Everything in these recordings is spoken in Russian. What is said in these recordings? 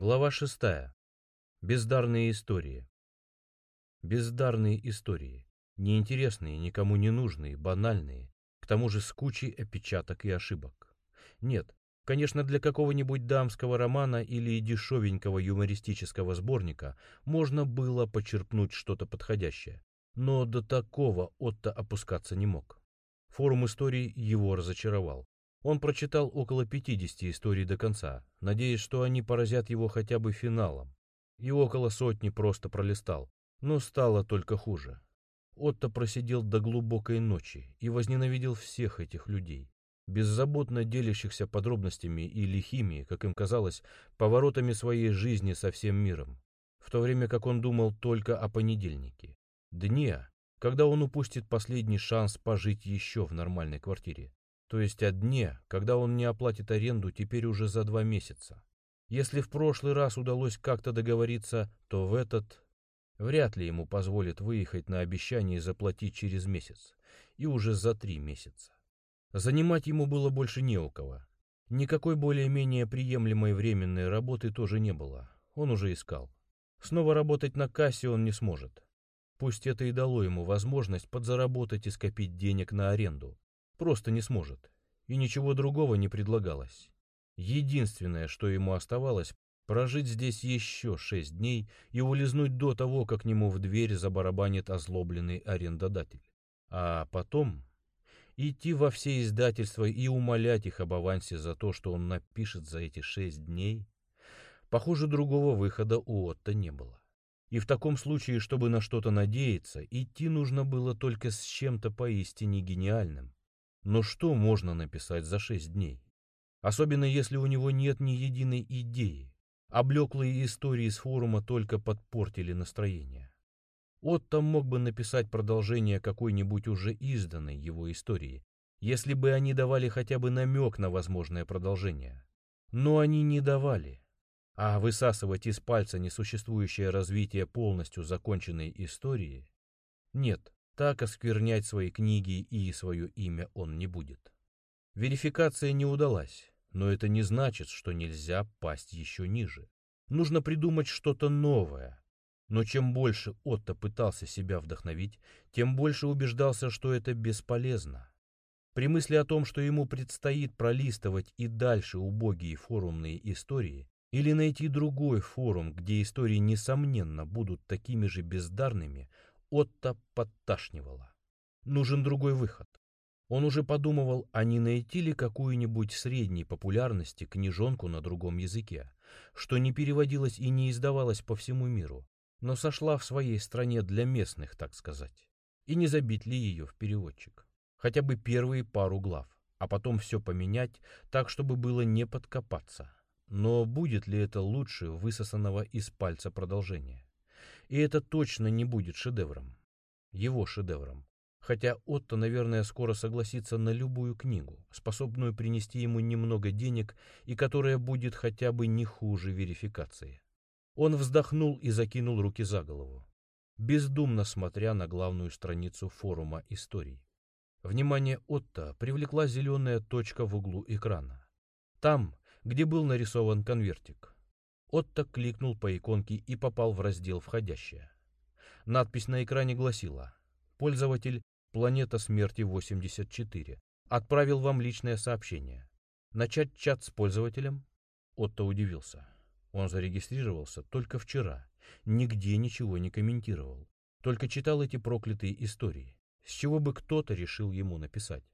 Глава шестая. Бездарные истории. Бездарные истории. Неинтересные, никому не нужные, банальные. К тому же с кучей опечаток и ошибок. Нет, конечно, для какого-нибудь дамского романа или дешевенького юмористического сборника можно было почерпнуть что-то подходящее. Но до такого Отто опускаться не мог. Форум историй его разочаровал. Он прочитал около 50 историй до конца, надеясь, что они поразят его хотя бы финалом. И около сотни просто пролистал, но стало только хуже. Отто просидел до глубокой ночи и возненавидел всех этих людей, беззаботно делящихся подробностями и лихими, как им казалось, поворотами своей жизни со всем миром, в то время как он думал только о понедельнике, дне, когда он упустит последний шанс пожить еще в нормальной квартире. То есть о дне, когда он не оплатит аренду теперь уже за два месяца. Если в прошлый раз удалось как-то договориться, то в этот вряд ли ему позволят выехать на обещание заплатить через месяц. И уже за три месяца. Занимать ему было больше не у кого. Никакой более-менее приемлемой временной работы тоже не было. Он уже искал. Снова работать на кассе он не сможет. Пусть это и дало ему возможность подзаработать и скопить денег на аренду. Просто не сможет. И ничего другого не предлагалось. Единственное, что ему оставалось, прожить здесь еще шесть дней и улизнуть до того, как к нему в дверь забарабанит озлобленный арендодатель. А потом идти во все издательства и умолять их об авансе за то, что он напишет за эти шесть дней. Похоже, другого выхода у Отто не было. И в таком случае, чтобы на что-то надеяться, идти нужно было только с чем-то поистине гениальным. Но что можно написать за шесть дней? Особенно если у него нет ни единой идеи. Облеклые истории с форума только подпортили настроение. Отто мог бы написать продолжение какой-нибудь уже изданной его истории, если бы они давали хотя бы намек на возможное продолжение. Но они не давали. А высасывать из пальца несуществующее развитие полностью законченной истории? Нет, так осквернять свои книги и свое имя он не будет. Верификация не удалась, но это не значит, что нельзя пасть еще ниже. Нужно придумать что-то новое. Но чем больше Отто пытался себя вдохновить, тем больше убеждался, что это бесполезно. При мысли о том, что ему предстоит пролистывать и дальше убогие форумные истории, или найти другой форум, где истории, несомненно, будут такими же бездарными, Отто подташнивало. Нужен другой выход. Он уже подумывал, а не найти ли какую-нибудь средней популярности книжонку на другом языке, что не переводилась и не издавалась по всему миру, но сошла в своей стране для местных, так сказать. И не забить ли ее в переводчик? Хотя бы первые пару глав, а потом все поменять так, чтобы было не подкопаться. Но будет ли это лучше высосанного из пальца продолжения? И это точно не будет шедевром. Его шедевром. Хотя Отто, наверное, скоро согласится на любую книгу, способную принести ему немного денег и которая будет хотя бы не хуже верификации. Он вздохнул и закинул руки за голову, бездумно смотря на главную страницу форума историй. Внимание Отто привлекла зеленая точка в углу экрана. Там, где был нарисован конвертик. Отто кликнул по иконке и попал в раздел «Входящее». Надпись на экране гласила «Пользователь Планета Смерти 84 отправил вам личное сообщение. Начать чат с пользователем?» Отто удивился. Он зарегистрировался только вчера, нигде ничего не комментировал, только читал эти проклятые истории. С чего бы кто-то решил ему написать?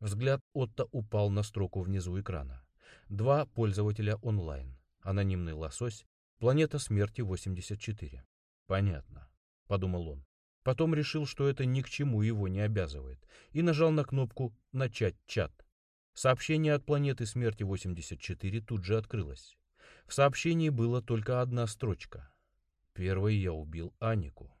Взгляд Отто упал на строку внизу экрана. Два пользователя онлайн. Анонимный лосось, планета смерти 84. Понятно, подумал он. Потом решил, что это ни к чему его не обязывает, и нажал на кнопку «Начать чат». Сообщение от планеты смерти 84 тут же открылось. В сообщении была только одна строчка. Первый я убил Анику.